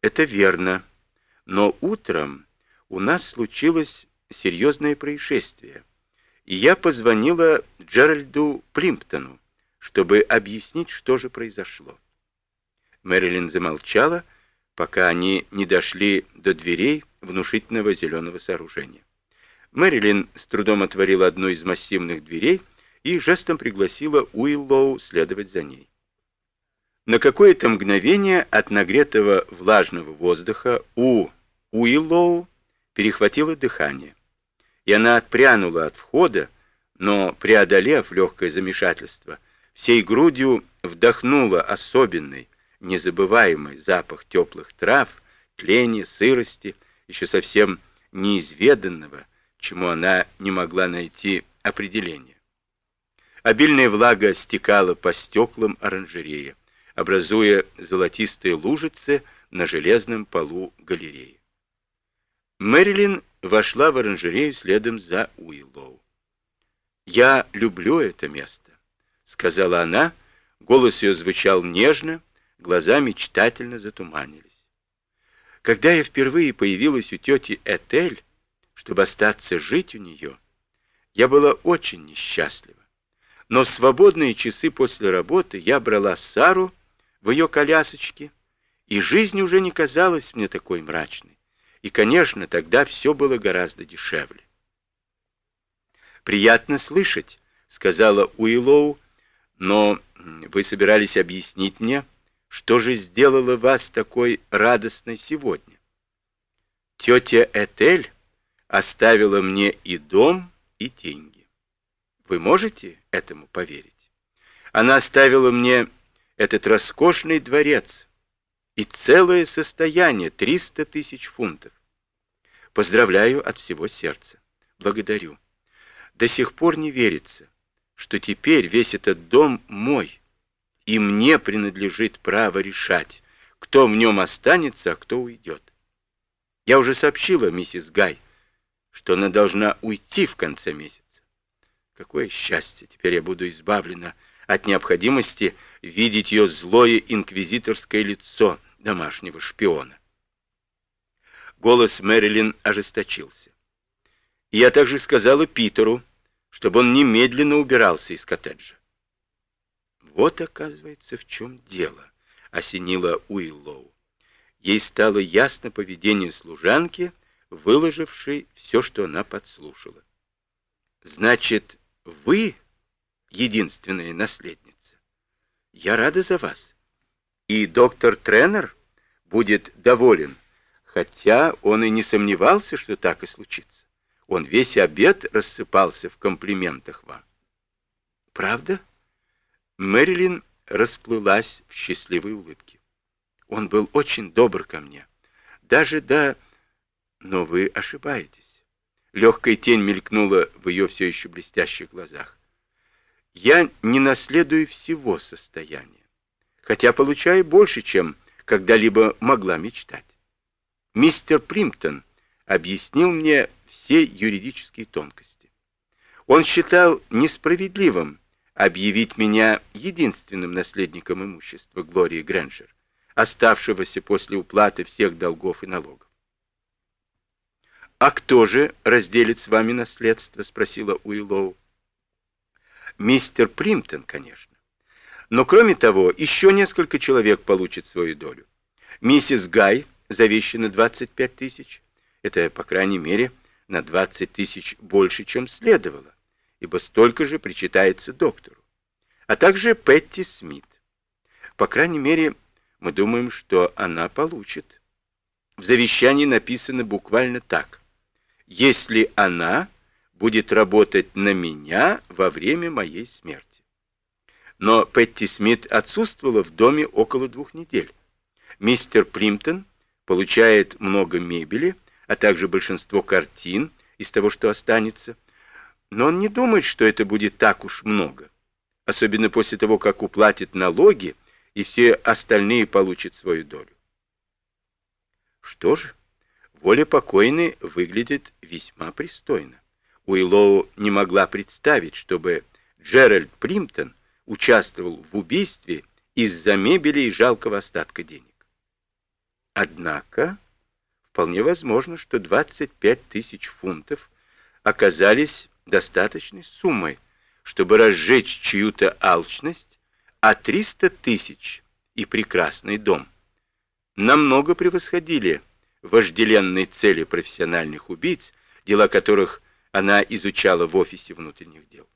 Это верно. Но утром у нас случилось серьезное происшествие, и я позвонила Джеральду Плимптону, чтобы объяснить, что же произошло. Мэрилин замолчала, пока они не дошли до дверей внушительного зеленого сооружения. Мэрилин с трудом отворила одну из массивных дверей и жестом пригласила Уиллоу следовать за ней. На какое-то мгновение от нагретого влажного воздуха у Уиллоу перехватило дыхание, и она отпрянула от входа, но, преодолев легкое замешательство, всей грудью вдохнула особенный, незабываемый запах теплых трав, тления, сырости, еще совсем неизведанного, чему она не могла найти определения. Обильная влага стекала по стеклам оранжерея образуя золотистые лужицы на железном полу галереи. Мэрилин вошла в оранжерею следом за Уиллоу. «Я люблю это место», — сказала она, голос ее звучал нежно, глаза мечтательно затуманились. Когда я впервые появилась у тети Этель, чтобы остаться жить у нее, я была очень несчастлива. Но свободные часы после работы я брала Сару в ее колясочке, и жизнь уже не казалась мне такой мрачной. И, конечно, тогда все было гораздо дешевле. «Приятно слышать», — сказала Уиллоу, «но вы собирались объяснить мне, что же сделало вас такой радостной сегодня?» «Тетя Этель оставила мне и дом, и деньги. Вы можете этому поверить? Она оставила мне этот роскошный дворец и целое состояние 300 тысяч фунтов. Поздравляю от всего сердца. Благодарю. До сих пор не верится, что теперь весь этот дом мой, и мне принадлежит право решать, кто в нем останется, а кто уйдет. Я уже сообщила миссис Гай, что она должна уйти в конце месяца. Какое счастье! Теперь я буду избавлена от необходимости видеть ее злое инквизиторское лицо домашнего шпиона. Голос Мэрилин ожесточился. Я также сказала Питеру, чтобы он немедленно убирался из коттеджа. Вот, оказывается, в чем дело, осенила Уиллоу. Ей стало ясно поведение служанки, выложившей все, что она подслушала. Значит, вы единственная наследница? Я рада за вас. И доктор Тренер будет доволен, хотя он и не сомневался, что так и случится. Он весь обед рассыпался в комплиментах вам. Правда? Мэрилин расплылась в счастливой улыбке. Он был очень добр ко мне. Даже до... Но вы ошибаетесь. Легкая тень мелькнула в ее все еще блестящих глазах. Я не наследую всего состояния, хотя получаю больше, чем когда-либо могла мечтать. Мистер Примптон объяснил мне все юридические тонкости. Он считал несправедливым объявить меня единственным наследником имущества Глории Грэнджер, оставшегося после уплаты всех долгов и налогов. «А кто же разделит с вами наследство?» — спросила Уиллоу мистер Примтон, конечно. Но кроме того, еще несколько человек получат свою долю. Миссис Гай завещено 25 тысяч. Это, по крайней мере, на 20 тысяч больше, чем следовало, ибо столько же причитается доктору. А также Петти Смит. По крайней мере, мы думаем, что она получит. В завещании написано буквально так. Если она будет работать на меня во время моей смерти. Но Петти Смит отсутствовала в доме около двух недель. Мистер Плимптон получает много мебели, а также большинство картин из того, что останется. Но он не думает, что это будет так уж много. Особенно после того, как уплатит налоги, и все остальные получат свою долю. Что же, воля покойной выглядит весьма пристойно. Уиллоу не могла представить, чтобы Джеральд Примтон участвовал в убийстве из-за мебели и жалкого остатка денег. Однако, вполне возможно, что 25 тысяч фунтов оказались достаточной суммой, чтобы разжечь чью-то алчность, а 300 тысяч и прекрасный дом намного превосходили вожделенные цели профессиональных убийц, дела которых она изучала в офисе внутренних дел.